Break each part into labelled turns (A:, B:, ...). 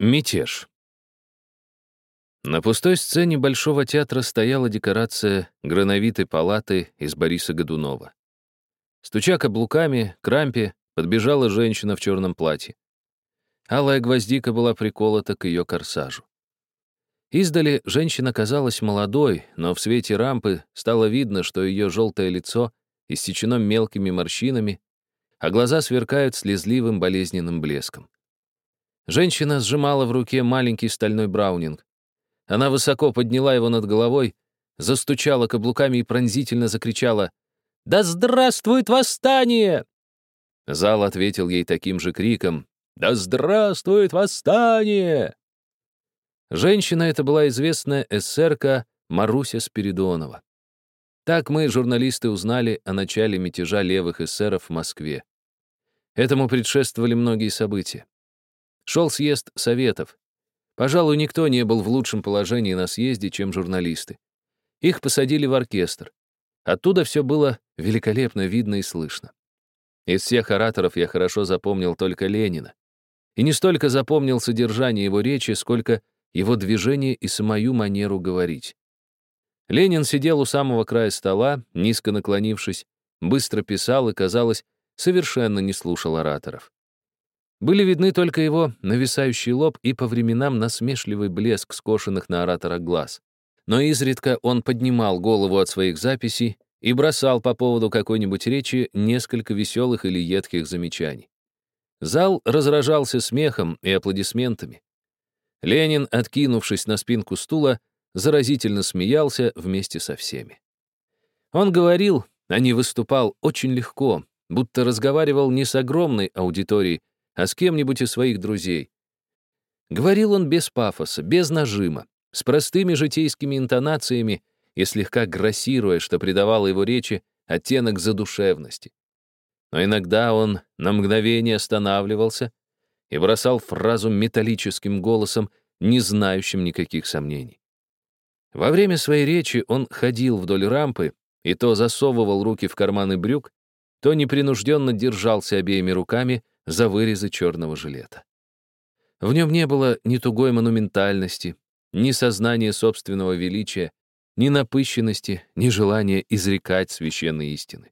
A: Мятеж. На пустой сцене Большого театра стояла декорация грановитой палаты из Бориса Годунова. Стуча каблуками, к рампе, подбежала женщина в черном платье. Алая гвоздика была приколота к ее корсажу. Издали женщина казалась молодой, но в свете рампы стало видно, что ее желтое лицо иссечено мелкими морщинами, а глаза сверкают слезливым болезненным блеском. Женщина сжимала в руке маленький стальной браунинг. Она высоко подняла его над головой, застучала каблуками и пронзительно закричала «Да здравствует восстание!» Зал ответил ей таким же криком «Да здравствует восстание!» Женщина эта была известная эсерка Маруся Спиридонова. Так мы, журналисты, узнали о начале мятежа левых эсеров в Москве. Этому предшествовали многие события. Шел съезд советов. Пожалуй, никто не был в лучшем положении на съезде, чем журналисты. Их посадили в оркестр. Оттуда все было великолепно видно и слышно. Из всех ораторов я хорошо запомнил только Ленина. И не столько запомнил содержание его речи, сколько его движение и самую манеру говорить. Ленин сидел у самого края стола, низко наклонившись, быстро писал и, казалось, совершенно не слушал ораторов. Были видны только его нависающий лоб и по временам насмешливый блеск скошенных на оратора глаз. Но изредка он поднимал голову от своих записей и бросал по поводу какой-нибудь речи несколько веселых или едких замечаний. Зал разражался смехом и аплодисментами. Ленин, откинувшись на спинку стула, заразительно смеялся вместе со всеми. Он говорил, а не выступал очень легко, будто разговаривал не с огромной аудиторией, а с кем-нибудь из своих друзей. Говорил он без пафоса, без нажима, с простыми житейскими интонациями и слегка грассируя, что придавало его речи оттенок задушевности. Но иногда он на мгновение останавливался и бросал фразу металлическим голосом, не знающим никаких сомнений. Во время своей речи он ходил вдоль рампы и то засовывал руки в карманы брюк, то непринужденно держался обеими руками за вырезы черного жилета. В нем не было ни тугой монументальности, ни сознания собственного величия, ни напыщенности, ни желания изрекать священные истины.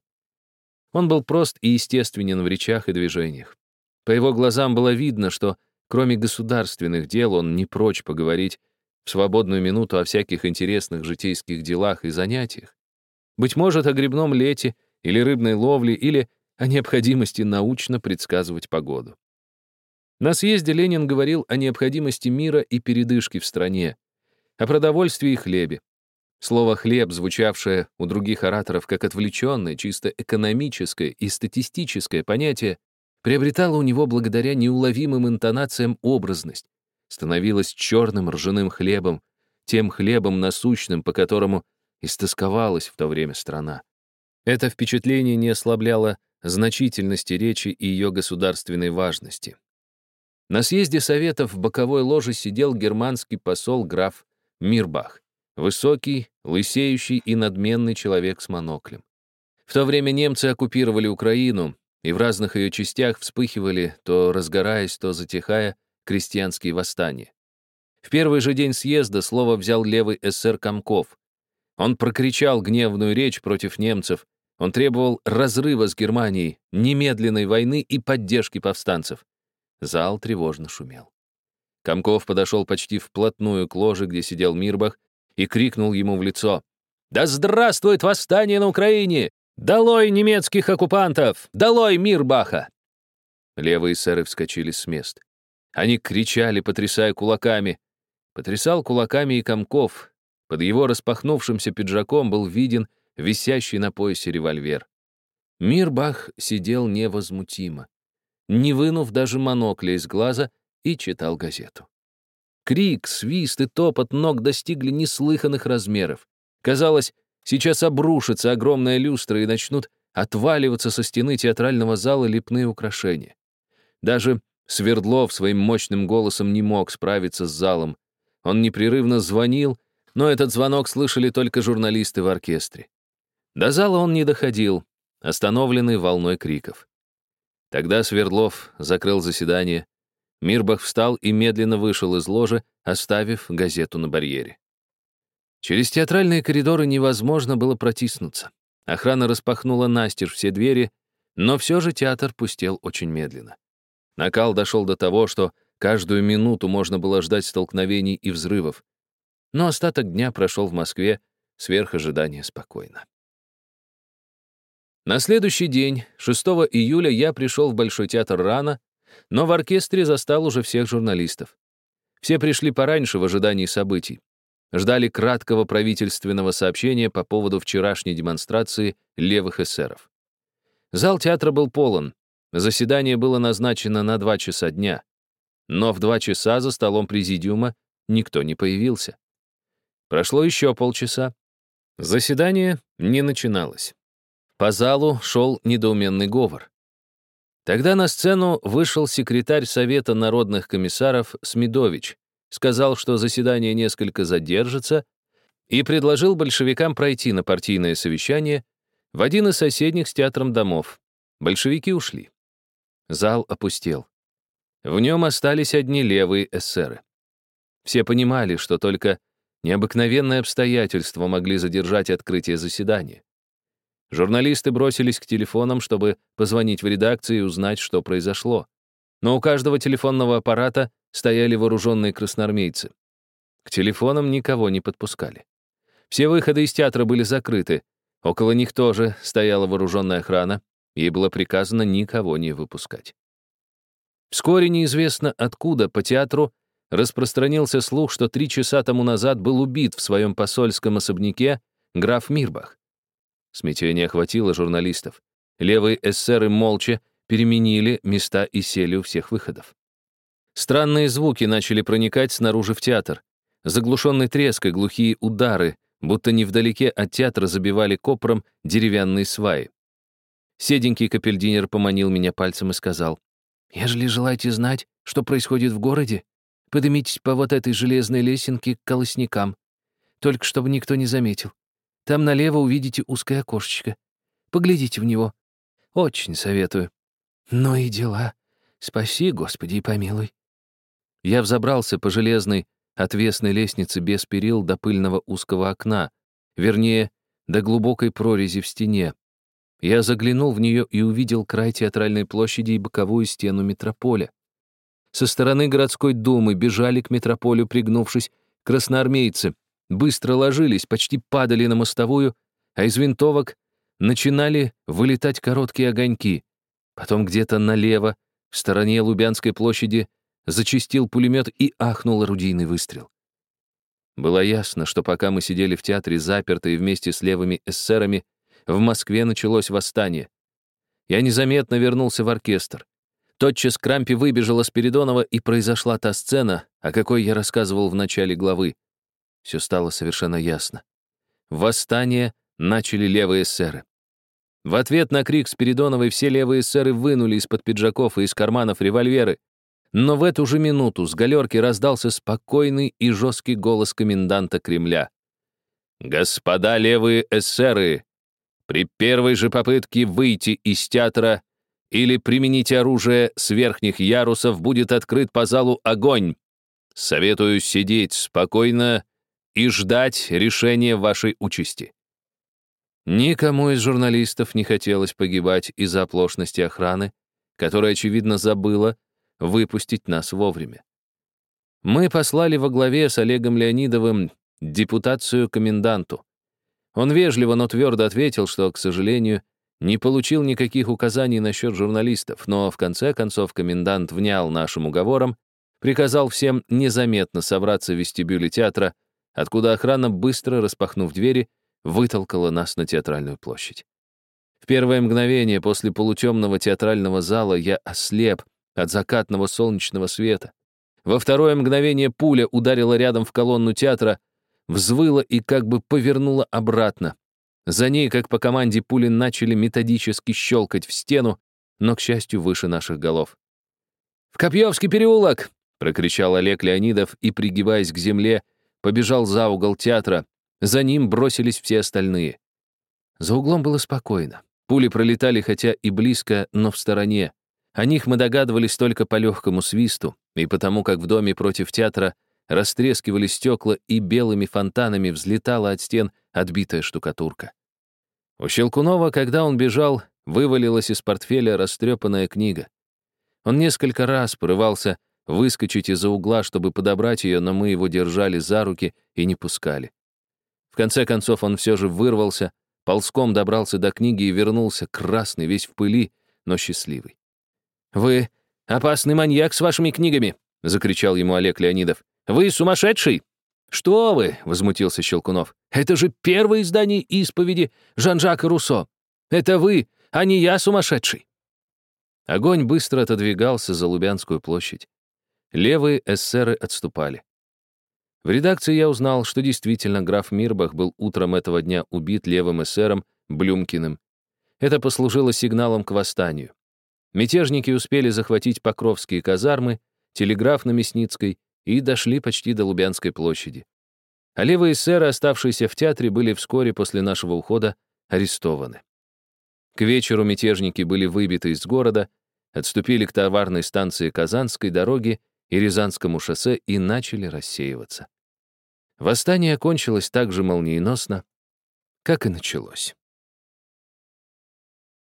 A: Он был прост и естественен в речах и движениях. По его глазам было видно, что, кроме государственных дел, он не прочь поговорить в свободную минуту о всяких интересных житейских делах и занятиях. Быть может, о грибном лете или рыбной ловле, или о необходимости научно предсказывать погоду. На съезде Ленин говорил о необходимости мира и передышки в стране, о продовольствии и хлебе. Слово «хлеб», звучавшее у других ораторов как отвлеченное, чисто экономическое и статистическое понятие, приобретало у него благодаря неуловимым интонациям образность, становилось черным ржаным хлебом, тем хлебом насущным, по которому истосковалась в то время страна. Это впечатление не ослабляло значительности речи и ее государственной важности. На съезде Советов в боковой ложе сидел германский посол граф Мирбах, высокий, лысеющий и надменный человек с моноклем. В то время немцы оккупировали Украину, и в разных ее частях вспыхивали, то разгораясь, то затихая, крестьянские восстания. В первый же день съезда слово взял левый эсер Комков. Он прокричал гневную речь против немцев, он требовал разрыва с Германией, немедленной войны и поддержки повстанцев. Зал тревожно шумел. Комков подошел почти вплотную к ложе, где сидел Мирбах, и крикнул ему в лицо. «Да здравствует восстание на Украине! Долой немецких оккупантов! Долой Мирбаха!» Левые сэры вскочили с мест. Они кричали, потрясая кулаками. Потрясал кулаками и Комков. Под его распахнувшимся пиджаком был виден висящий на поясе револьвер. Мирбах сидел невозмутимо, не вынув даже монокля из глаза, и читал газету. Крик, свист и топот ног достигли неслыханных размеров. Казалось, сейчас обрушится огромная люстра и начнут отваливаться со стены театрального зала лепные украшения. Даже Свердлов своим мощным голосом не мог справиться с залом. Он непрерывно звонил, но этот звонок слышали только журналисты в оркестре. До зала он не доходил, остановленный волной криков. Тогда Свердлов закрыл заседание, Мирбах встал и медленно вышел из ложи, оставив газету на барьере. Через театральные коридоры невозможно было протиснуться. Охрана распахнула настежь все двери, но все же театр пустел очень медленно. Накал дошел до того, что каждую минуту можно было ждать столкновений и взрывов. Но остаток дня прошел в Москве сверх ожидания спокойно. На следующий день, 6 июля, я пришел в Большой театр рано, но в оркестре застал уже всех журналистов. Все пришли пораньше в ожидании событий. Ждали краткого правительственного сообщения по поводу вчерашней демонстрации левых эсеров. Зал театра был полон. Заседание было назначено на два часа дня. Но в два часа за столом президиума никто не появился. Прошло еще полчаса. Заседание не начиналось. По залу шел недоуменный говор. Тогда на сцену вышел секретарь Совета народных комиссаров Смедович, сказал, что заседание несколько задержится, и предложил большевикам пройти на партийное совещание в один из соседних с театром домов. Большевики ушли. Зал опустел. В нем остались одни левые эсеры. Все понимали, что только необыкновенные обстоятельства могли задержать открытие заседания. Журналисты бросились к телефонам, чтобы позвонить в редакцию и узнать, что произошло. Но у каждого телефонного аппарата стояли вооруженные красноармейцы. К телефонам никого не подпускали. Все выходы из театра были закрыты. Около них тоже стояла вооруженная охрана. Ей было приказано никого не выпускать. Вскоре неизвестно откуда по театру распространился слух, что три часа тому назад был убит в своем посольском особняке граф Мирбах. Смятение охватило журналистов. Левые эсеры молча переменили места и сели у всех выходов. Странные звуки начали проникать снаружи в театр. Заглушенный треск и глухие удары, будто невдалеке от театра забивали копром деревянные сваи. Седенький капельдинер поманил меня пальцем и сказал, «Ежели желаете знать, что происходит в городе, поднимитесь по вот этой железной лесенке к колосникам, только чтобы никто не заметил. Там налево увидите узкое окошечко. Поглядите в него. Очень советую. Ну и дела. Спаси, Господи, и помилуй. Я взобрался по железной, отвесной лестнице без перил до пыльного узкого окна, вернее, до глубокой прорези в стене. Я заглянул в нее и увидел край театральной площади и боковую стену метрополя. Со стороны городской думы бежали к метрополю, пригнувшись, красноармейцы, быстро ложились, почти падали на мостовую, а из винтовок начинали вылетать короткие огоньки. Потом где-то налево, в стороне Лубянской площади, зачистил пулемет и ахнул орудийный выстрел. Было ясно, что пока мы сидели в театре запертые вместе с левыми эсерами, в Москве началось восстание. Я незаметно вернулся в оркестр. Тотчас Крампи выбежала Спиридонова, и произошла та сцена, о какой я рассказывал в начале главы все стало совершенно ясно. Восстание начали левые эсеры. В ответ на крик Спиридоновой все левые эсеры вынули из-под пиджаков и из карманов револьверы. Но в эту же минуту с галерки раздался спокойный и жесткий голос коменданта Кремля. «Господа левые эсеры, при первой же попытке выйти из театра или применить оружие с верхних ярусов будет открыт по залу огонь. Советую сидеть спокойно и ждать решения вашей участи. Никому из журналистов не хотелось погибать из-за оплошности охраны, которая, очевидно, забыла выпустить нас вовремя. Мы послали во главе с Олегом Леонидовым депутацию коменданту. Он вежливо, но твердо ответил, что, к сожалению, не получил никаких указаний насчет журналистов, но в конце концов комендант внял нашим уговорам, приказал всем незаметно собраться в вестибюле театра откуда охрана, быстро распахнув двери, вытолкала нас на театральную площадь. В первое мгновение после полутемного театрального зала я ослеп от закатного солнечного света. Во второе мгновение пуля ударила рядом в колонну театра, взвыла и как бы повернула обратно. За ней, как по команде, пули начали методически щелкать в стену, но, к счастью, выше наших голов. «В Копьевский переулок!» — прокричал Олег Леонидов и, пригибаясь к земле, побежал за угол театра. За ним бросились все остальные. За углом было спокойно. Пули пролетали, хотя и близко, но в стороне. О них мы догадывались только по легкому свисту, и потому как в доме против театра растрескивали стекла и белыми фонтанами взлетала от стен отбитая штукатурка. У Щелкунова, когда он бежал, вывалилась из портфеля растрепанная книга. Он несколько раз порывался выскочить из-за угла, чтобы подобрать ее, но мы его держали за руки и не пускали. В конце концов он все же вырвался, ползком добрался до книги и вернулся, красный, весь в пыли, но счастливый. «Вы опасный маньяк с вашими книгами!» — закричал ему Олег Леонидов. «Вы сумасшедший!» «Что вы?» — возмутился Щелкунов. «Это же первое издание исповеди Жан-Жака Руссо. Это вы, а не я сумасшедший!» Огонь быстро отодвигался за Лубянскую площадь. Левые эсеры отступали. В редакции я узнал, что действительно граф Мирбах был утром этого дня убит левым эсером Блюмкиным. Это послужило сигналом к восстанию. Мятежники успели захватить Покровские казармы, телеграф на Мясницкой и дошли почти до Лубянской площади. А левые эсеры, оставшиеся в театре, были вскоре после нашего ухода арестованы. К вечеру мятежники были выбиты из города, отступили к товарной станции Казанской дороги и Рязанскому шоссе и начали рассеиваться. Восстание окончилось так же молниеносно, как и началось.